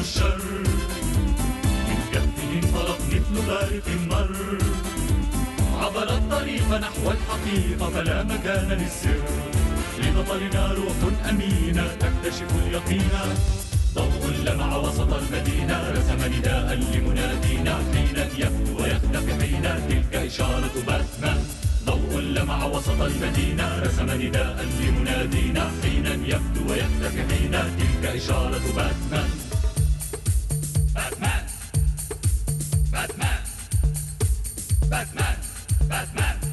الشر. من كفه انطلق مثل بارق مر. عبر الطريق نحو الحقيقة فلا مكان للسر. لبطلنا روح أمينة تكتشف اليقين. ضوء لمع وسط المدينة رسم نداء لمنادينا حين يبدو ويختفي حين تلك إشارة باتمان ضوء لمع وسط المدينة رسم نداء لمنادينا حين إشارة باتمان باتمان باتمان باتمان باتمان باتمان